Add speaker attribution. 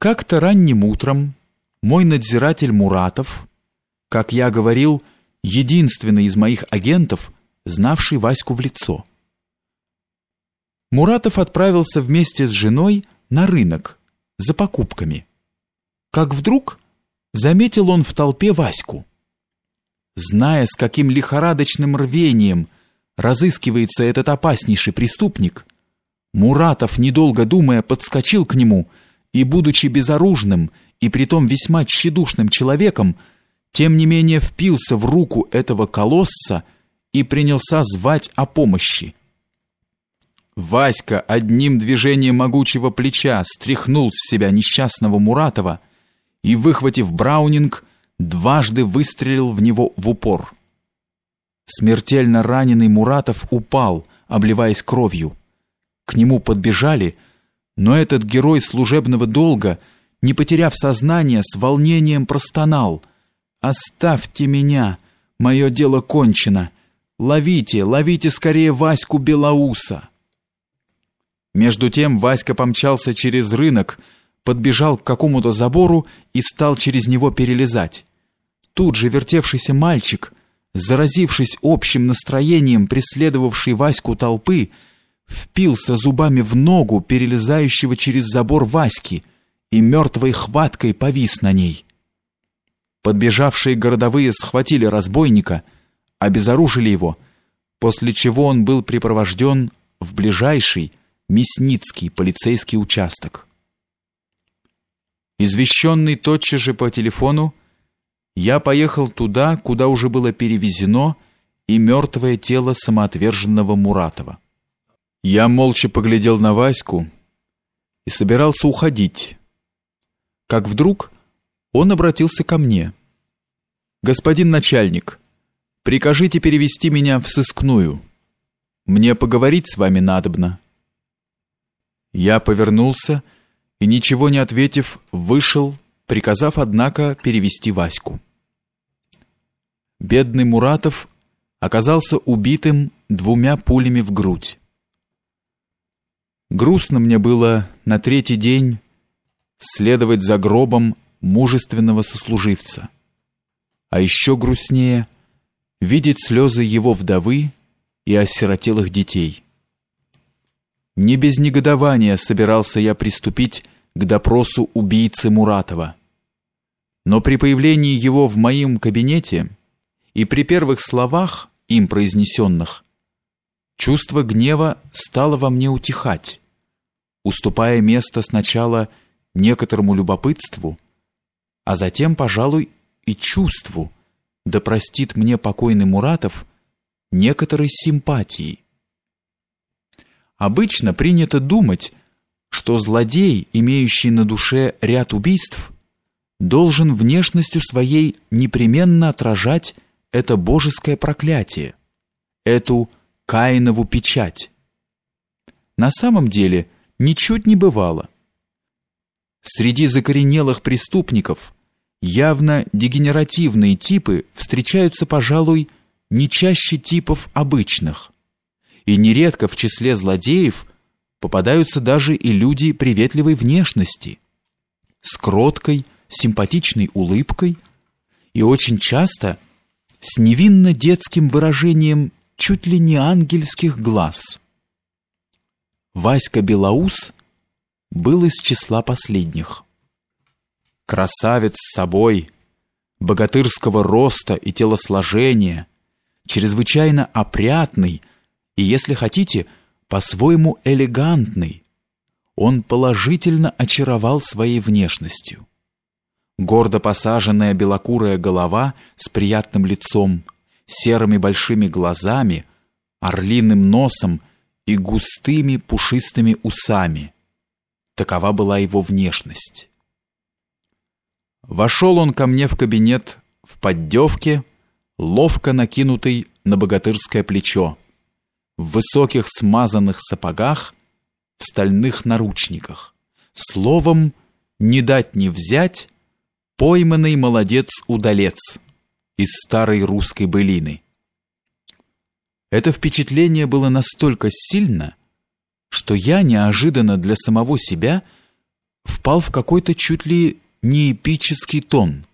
Speaker 1: Как-то ранним утром мой надзиратель Муратов, как я говорил, единственный из моих агентов, знавший Ваську в лицо. Муратов отправился вместе с женой на рынок за покупками. Как вдруг заметил он в толпе Ваську. Зная, с каким лихорадочным рвением разыскивается этот опаснейший преступник, Муратов, недолго думая, подскочил к нему и, будучи безоружным и притом весьма тщедушным человеком, тем не менее впился в руку этого колосса и принялся звать о помощи. Васька одним движением могучего плеча стряхнул с себя несчастного Муратова и, выхватив браунинг, дважды выстрелил в него в упор. Смертельно раненый Муратов упал, обливаясь кровью. К нему подбежали, но этот герой служебного долга, не потеряв сознание, с волнением простонал: "Оставьте меня, мое дело кончено. Ловите, ловите скорее Ваську Белоуса". Между тем Васька помчался через рынок, подбежал к какому-то забору и стал через него перелезать. Тут же вертевшийся мальчик, заразившись общим настроением преследовавшей Ваську толпы, впился зубами в ногу перелезающего через забор Васьки и мертвой хваткой повис на ней. Подбежавшие городовые схватили разбойника, обезоружили его, после чего он был припровожден в ближайший Мясницкий полицейский участок. Извещенный тотчас же по телефону, я поехал туда, куда уже было перевезено и мертвое тело самоотверженного Муратова. Я молча поглядел на Ваську и собирался уходить. Как вдруг он обратился ко мне. Господин начальник, прикажите перевести меня в сыскную. Мне поговорить с вами надобно. Я повернулся и ничего не ответив, вышел, приказав однако перевести Ваську. Бедный Муратов оказался убитым двумя пулями в грудь. Грустно мне было на третий день следовать за гробом мужественного сослуживца. А еще грустнее видеть слезы его вдовы и осиротелых детей. Не без негодования собирался я приступить к допросу убийцы Муратова. Но при появлении его в моем кабинете и при первых словах, им произнесенных, чувство гнева стало во мне утихать уступая место сначала некоторому любопытству, а затем, пожалуй, и чувству, да простит мне покойный Муратов, некоторой симпатии. Обычно принято думать, что злодей, имеющий на душе ряд убийств, должен внешностью своей непременно отражать это божеское проклятие, эту Каинову печать. На самом деле – ничуть не бывало. Среди закоренелых преступников явно дегенеративные типы встречаются, пожалуй, не чаще типов обычных. И нередко в числе злодеев попадаются даже и люди приветливой внешности, с кроткой, симпатичной улыбкой и очень часто с невинно детским выражением чуть ли не ангельских глаз. Васька Белоус был из числа последних. Красавец с собой, богатырского роста и телосложения, чрезвычайно опрятный и, если хотите, по-своему элегантный, он положительно очаровал своей внешностью. Гордо посаженная белокурая голова с приятным лицом, серыми большими глазами, орлиным носом и густыми пушистыми усами. Такова была его внешность. Вошел он ко мне в кабинет в поддевке, ловко накинутой на богатырское плечо, в высоких смазанных сапогах, в стальных наручниках. Словом, не дать не взять, пойманный молодец-удалец из старой русской былины. Это впечатление было настолько сильно, что я неожиданно для самого себя впал в какой-то чуть ли не эпический тон.